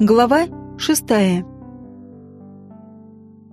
Глава шестая.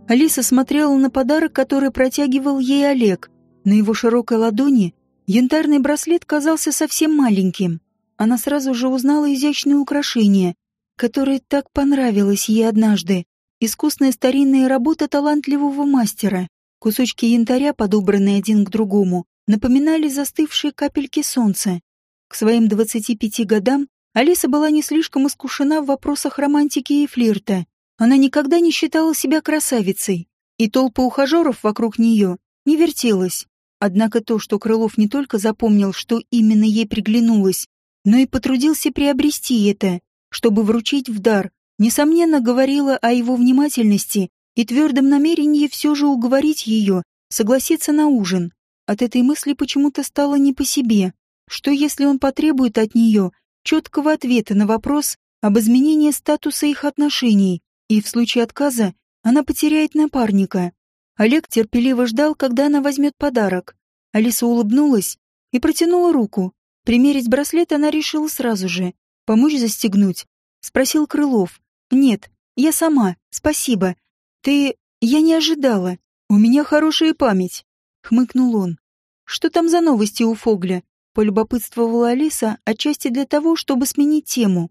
Алиса смотрела на подарок, который протягивал ей Олег. На его широкой ладони янтарный браслет казался совсем маленьким. Она сразу же узнала изящное украшение, которое так понравилось ей однажды. Искусная старинная работа талантливого мастера. Кусочки янтаря, подобранные один к другому, напоминали застывшие капельки солнца. К своим 25 годам Алиса была не слишком искушена в вопросах романтики и флирта. Она никогда не считала себя красавицей, и толпа ухажеров вокруг нее не вертелась. Однако то, что Крылов не только запомнил, что именно ей приглянулось, но и потрудился приобрести это, чтобы вручить в дар, несомненно говорило о его внимательности и твердом намерении все же уговорить ее согласиться на ужин. От этой мысли почему-то стало не по себе. Что если он потребует от нее четкого ответа на вопрос об изменении статуса их отношений, и в случае отказа она потеряет напарника. Олег терпеливо ждал, когда она возьмет подарок. Алиса улыбнулась и протянула руку. Примерить браслет она решила сразу же. «Помочь застегнуть?» — спросил Крылов. «Нет, я сама, спасибо. Ты... я не ожидала. У меня хорошая память», — хмыкнул он. «Что там за новости у Фогля?» Полюбопытствовала Алиса отчасти для того, чтобы сменить тему.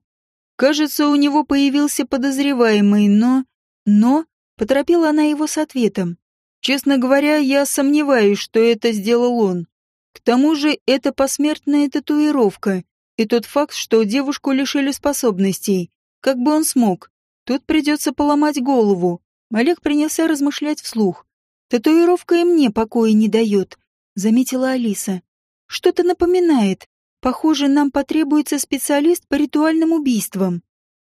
Кажется, у него появился подозреваемый, но... Но... Поторопила она его с ответом. Честно говоря, я сомневаюсь, что это сделал он. К тому же это посмертная татуировка, и тот факт, что девушку лишили способностей. Как бы он смог? Тут придется поломать голову. Олег принялся размышлять вслух. Татуировка и мне покоя не дает, заметила Алиса. Что-то напоминает. Похоже, нам потребуется специалист по ритуальным убийствам.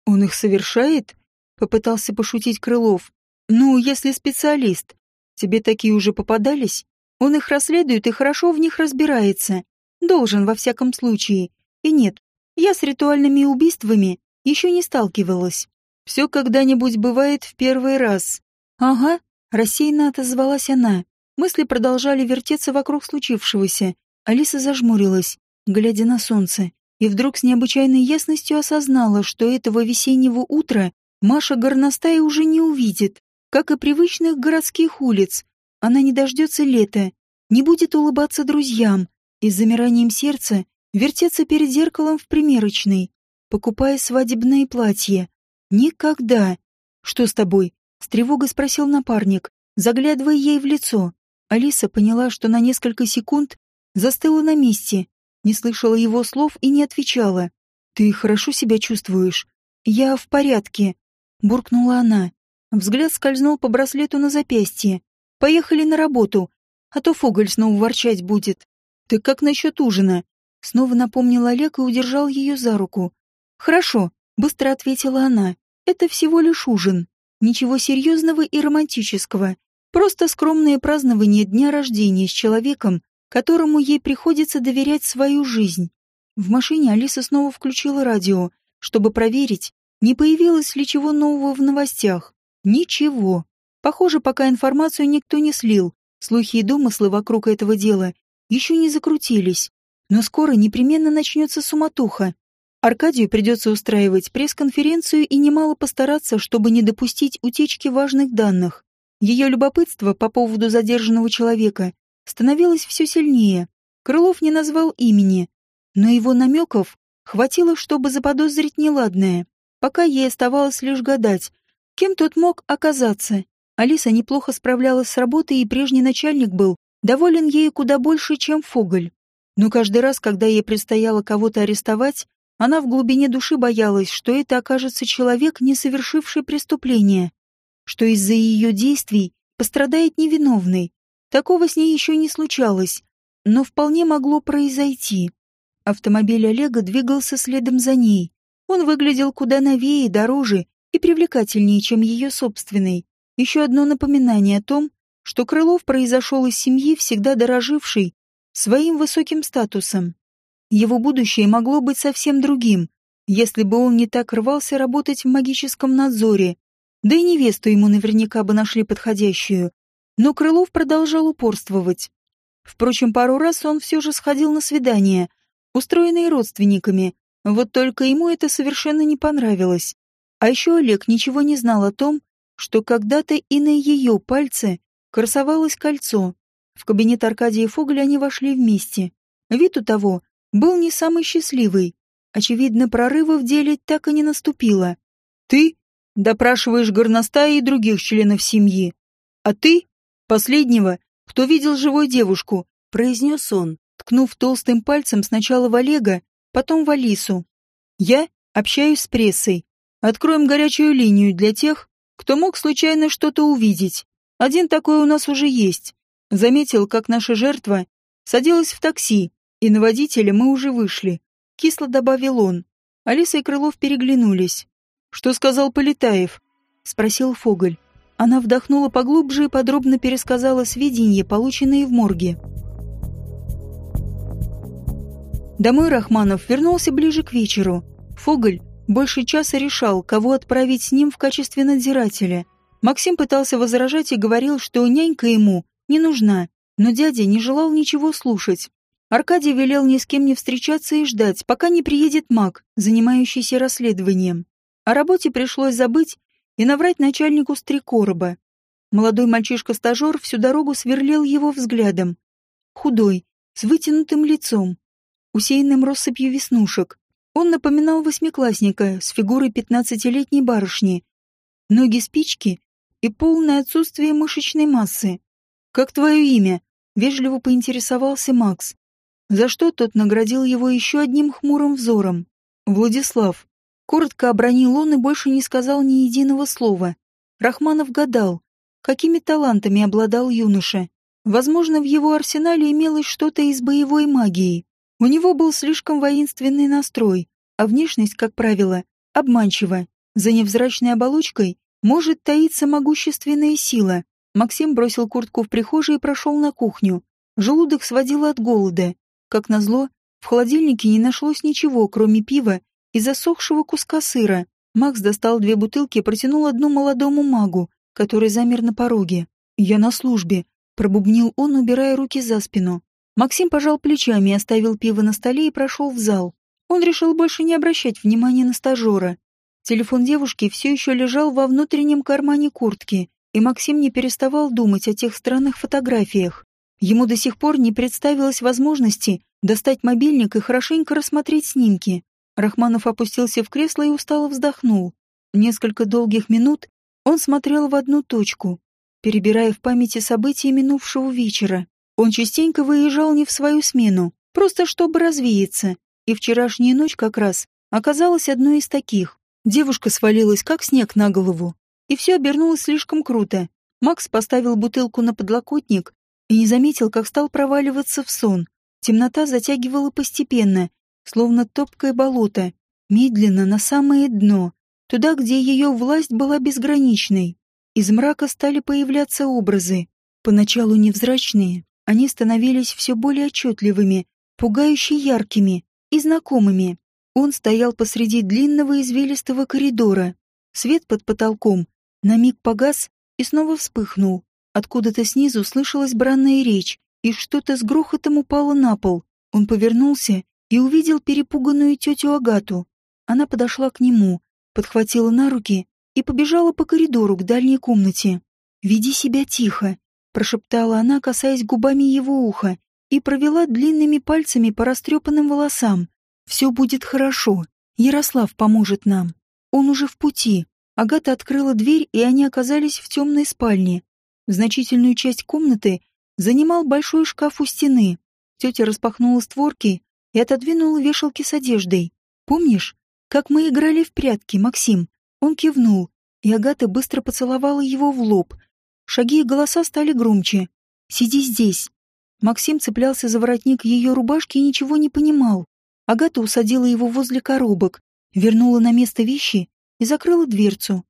Он их совершает? Попытался пошутить Крылов. Ну, если специалист. Тебе такие уже попадались? Он их расследует и хорошо в них разбирается. Должен, во всяком случае. И нет, я с ритуальными убийствами еще не сталкивалась. Все когда-нибудь бывает в первый раз. Ага, рассеянно отозвалась она. Мысли продолжали вертеться вокруг случившегося, Алиса зажмурилась, глядя на солнце, и вдруг с необычайной ясностью осознала, что этого весеннего утра Маша горностая уже не увидит, как и привычных городских улиц. Она не дождется лета, не будет улыбаться друзьям и с замиранием сердца вертеться перед зеркалом в примерочной, покупая свадебное платье. Никогда. Что с тобой? С тревогой спросил напарник, заглядывая ей в лицо. Алиса поняла, что на несколько секунд Застыла на месте, не слышала его слов и не отвечала. «Ты хорошо себя чувствуешь?» «Я в порядке», — буркнула она. Взгляд скользнул по браслету на запястье. «Поехали на работу, а то Фоголь снова ворчать будет». «Ты как насчет ужина?» Снова напомнил Олег и удержал ее за руку. «Хорошо», — быстро ответила она. «Это всего лишь ужин. Ничего серьезного и романтического. Просто скромное празднование дня рождения с человеком, которому ей приходится доверять свою жизнь. В машине Алиса снова включила радио, чтобы проверить, не появилось ли чего нового в новостях. Ничего. Похоже, пока информацию никто не слил, слухи и домыслы вокруг этого дела еще не закрутились. Но скоро непременно начнется суматоха. Аркадию придется устраивать пресс-конференцию и немало постараться, чтобы не допустить утечки важных данных. Ее любопытство по поводу задержанного человека становилось все сильнее. Крылов не назвал имени, но его намеков хватило, чтобы заподозрить неладное. Пока ей оставалось лишь гадать, кем тот мог оказаться. Алиса неплохо справлялась с работой, и прежний начальник был доволен ею куда больше, чем Фоголь. Но каждый раз, когда ей предстояло кого-то арестовать, она в глубине души боялась, что это окажется человек, не совершивший преступление, что из-за ее действий пострадает невиновный, Такого с ней еще не случалось, но вполне могло произойти. Автомобиль Олега двигался следом за ней. Он выглядел куда новее, дороже и привлекательнее, чем ее собственный. Еще одно напоминание о том, что Крылов произошел из семьи, всегда дорожившей своим высоким статусом. Его будущее могло быть совсем другим, если бы он не так рвался работать в магическом надзоре. Да и невесту ему наверняка бы нашли подходящую. Но Крылов продолжал упорствовать. Впрочем, пару раз он все же сходил на свидания, устроенные родственниками, вот только ему это совершенно не понравилось. А еще Олег ничего не знал о том, что когда-то и на ее пальце красовалось кольцо. В кабинет Аркадия Фогеля они вошли вместе. Вид у того был не самый счастливый. Очевидно, прорыва в деле так и не наступило. «Ты допрашиваешь горностая и других членов семьи, а ты — последнего, кто видел живую девушку», — произнес он, ткнув толстым пальцем сначала в Олега, потом в Алису. «Я общаюсь с прессой. Откроем горячую линию для тех, кто мог случайно что-то увидеть. Один такой у нас уже есть. Заметил, как наша жертва садилась в такси, и на водителя мы уже вышли. Кисло добавил он. Алиса и Крылов переглянулись. «Что сказал Полетаев?» — спросил Фоголь. Она вдохнула поглубже и подробно пересказала сведения, полученные в морге. Домой Рахманов вернулся ближе к вечеру. Фоголь больше часа решал, кого отправить с ним в качестве надзирателя. Максим пытался возражать и говорил, что нянька ему не нужна, но дядя не желал ничего слушать. Аркадий велел ни с кем не встречаться и ждать, пока не приедет маг, занимающийся расследованием. О работе пришлось забыть и наврать начальнику стрекороба. Молодой мальчишка-стажер всю дорогу сверлил его взглядом. Худой, с вытянутым лицом, усеянным россыпью веснушек. Он напоминал восьмиклассника с фигурой пятнадцатилетней барышни. Ноги спички и полное отсутствие мышечной массы. «Как твое имя?» — вежливо поинтересовался Макс за что тот наградил его еще одним хмурым взором. «Владислав». Коротко обронил он и больше не сказал ни единого слова. Рахманов гадал, какими талантами обладал юноша. Возможно, в его арсенале имелось что-то из боевой магии. У него был слишком воинственный настрой, а внешность, как правило, обманчива. За невзрачной оболочкой может таиться могущественная сила. Максим бросил куртку в прихожей и прошел на кухню. Желудок сводило от голода. Как назло, в холодильнике не нашлось ничего, кроме пива и засохшего куска сыра. Макс достал две бутылки и протянул одну молодому магу, который замер на пороге. «Я на службе», — пробубнил он, убирая руки за спину. Максим пожал плечами, оставил пиво на столе и прошел в зал. Он решил больше не обращать внимания на стажера. Телефон девушки все еще лежал во внутреннем кармане куртки, и Максим не переставал думать о тех странных фотографиях. Ему до сих пор не представилось возможности достать мобильник и хорошенько рассмотреть снимки. Рахманов опустился в кресло и устало вздохнул. Несколько долгих минут он смотрел в одну точку, перебирая в памяти события минувшего вечера. Он частенько выезжал не в свою смену, просто чтобы развеяться, и вчерашняя ночь как раз оказалась одной из таких. Девушка свалилась как снег на голову, и все обернулось слишком круто. Макс поставил бутылку на подлокотник и не заметил, как стал проваливаться в сон. Темнота затягивала постепенно, словно топкое болото, медленно на самое дно, туда, где ее власть была безграничной. Из мрака стали появляться образы. Поначалу невзрачные, они становились все более отчетливыми, пугающе яркими и знакомыми. Он стоял посреди длинного извилистого коридора. Свет под потолком на миг погас и снова вспыхнул. Откуда-то снизу слышалась бранная речь, и что-то с грохотом упало на пол. Он повернулся и увидел перепуганную тетю Агату. Она подошла к нему, подхватила на руки и побежала по коридору к дальней комнате. «Веди себя тихо», — прошептала она, касаясь губами его уха, и провела длинными пальцами по растрепанным волосам. «Все будет хорошо. Ярослав поможет нам. Он уже в пути». Агата открыла дверь, и они оказались в темной спальне. Значительную часть комнаты занимал большой шкаф у стены. Тетя распахнула створки и отодвинула вешалки с одеждой. «Помнишь, как мы играли в прятки, Максим?» Он кивнул, и Агата быстро поцеловала его в лоб. Шаги и голоса стали громче. «Сиди здесь». Максим цеплялся за воротник ее рубашки и ничего не понимал. Агата усадила его возле коробок, вернула на место вещи и закрыла дверцу.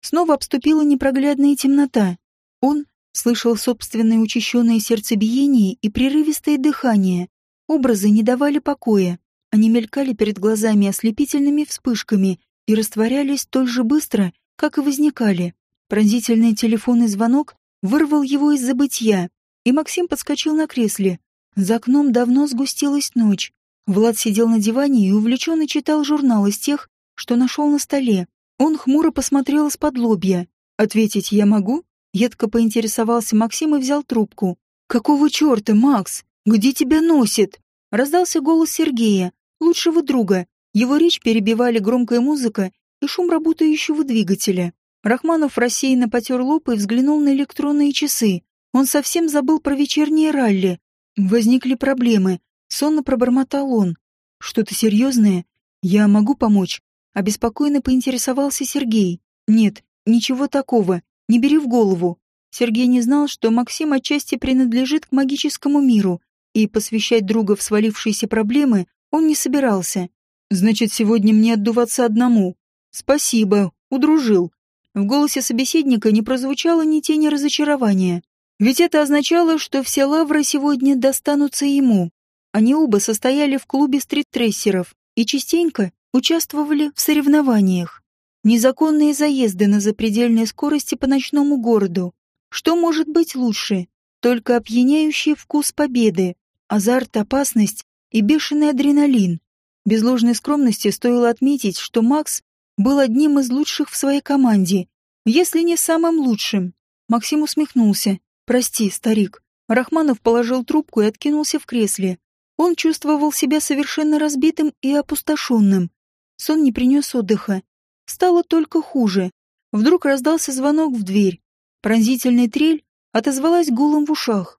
Снова обступила непроглядная темнота. Он слышал собственное учащенное сердцебиение и прерывистое дыхание. Образы не давали покоя. Они мелькали перед глазами ослепительными вспышками и растворялись столь же быстро, как и возникали. Пронзительный телефонный звонок вырвал его из забытья, и Максим подскочил на кресле. За окном давно сгустилась ночь. Влад сидел на диване и увлеченно читал журнал из тех, что нашел на столе. Он хмуро посмотрел из-под лобья. «Ответить я могу?» Едко поинтересовался Максим и взял трубку. «Какого черта, Макс? Где тебя носит?» Раздался голос Сергея, лучшего друга. Его речь перебивали громкая музыка и шум работающего двигателя. Рахманов рассеянно потер лоб и взглянул на электронные часы. Он совсем забыл про вечернее ралли. Возникли проблемы. Сонно пробормотал он. Что-то серьезное? Я могу помочь? Обеспокоенно поинтересовался Сергей. Нет, ничего такого. Не бери в голову. Сергей не знал, что Максим отчасти принадлежит к магическому миру, и посвящать друга в свалившиеся проблемы он не собирался. Значит, сегодня мне отдуваться одному. Спасибо, удружил. В голосе собеседника не прозвучало ни тени разочарования. Ведь это означало, что все лавры сегодня достанутся ему. Они оба состояли в клубе стриттрессеров и частенько участвовали в соревнованиях. Незаконные заезды на запредельной скорости по ночному городу. Что может быть лучше? Только опьяняющий вкус победы, азарт, опасность и бешеный адреналин. Без ложной скромности стоило отметить, что Макс был одним из лучших в своей команде, если не самым лучшим. Максим усмехнулся. «Прости, старик». Рахманов положил трубку и откинулся в кресле. Он чувствовал себя совершенно разбитым и опустошенным. Сон не принес отдыха. Стало только хуже. Вдруг раздался звонок в дверь. Пронзительная трель отозвалась гулом в ушах.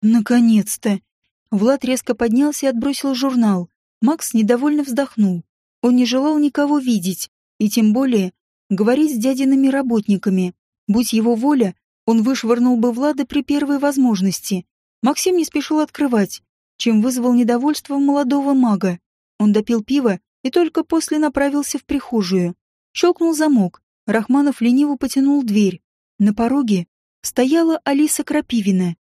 «Наконец-то!» Влад резко поднялся и отбросил журнал. Макс недовольно вздохнул. Он не желал никого видеть, и тем более говорить с дядиными работниками. Будь его воля, он вышвырнул бы Влада при первой возможности. Максим не спешил открывать, чем вызвал недовольство молодого мага. Он допил пиво и только после направился в прихожую. Щелкнул замок. Рахманов лениво потянул дверь. На пороге стояла Алиса Крапивина.